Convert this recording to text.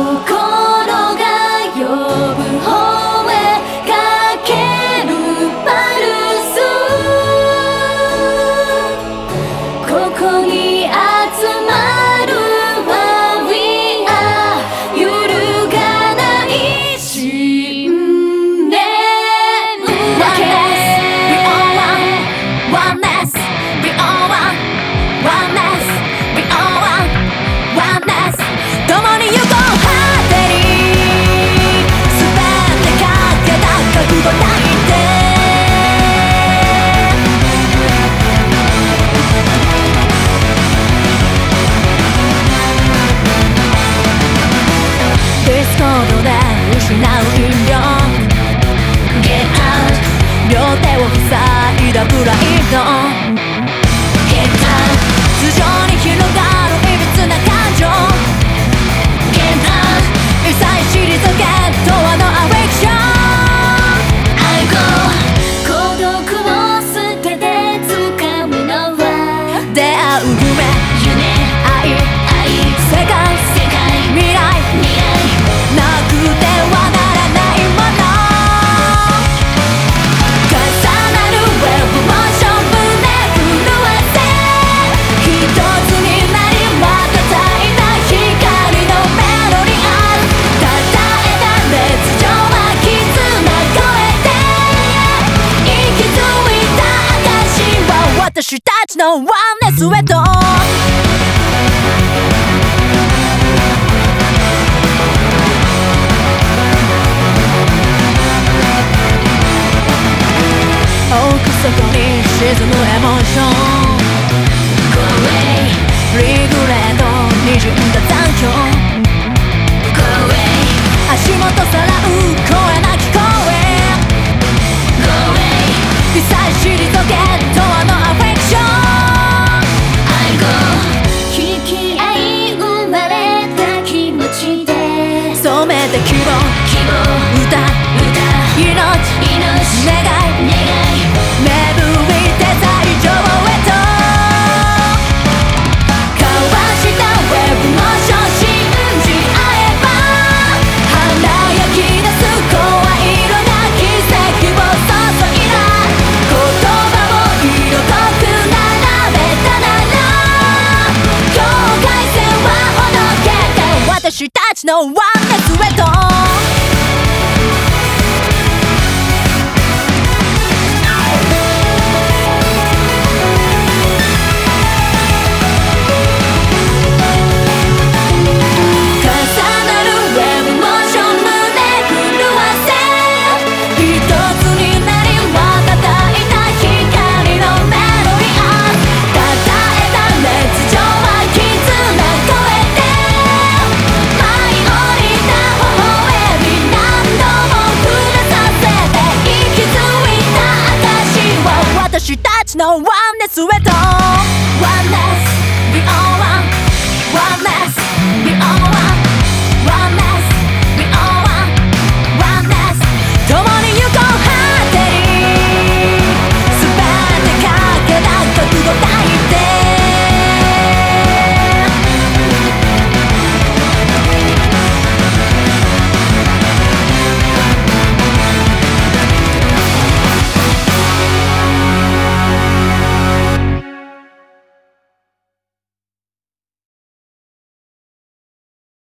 рук. だプライド私たちのワンネスへと奥底に沈むエモーション。リグレード。にじんだ残響。足元さらう声。なき声被災しりとゲットて希望希望歌歌命願い願いりて最上へと交わしたウェブモーション信じ合えば華や出す声色な奇跡を注いだ言葉を色濃く並べたなら境界線はほどけて私ちのワンネスウェットちのワンネスウェット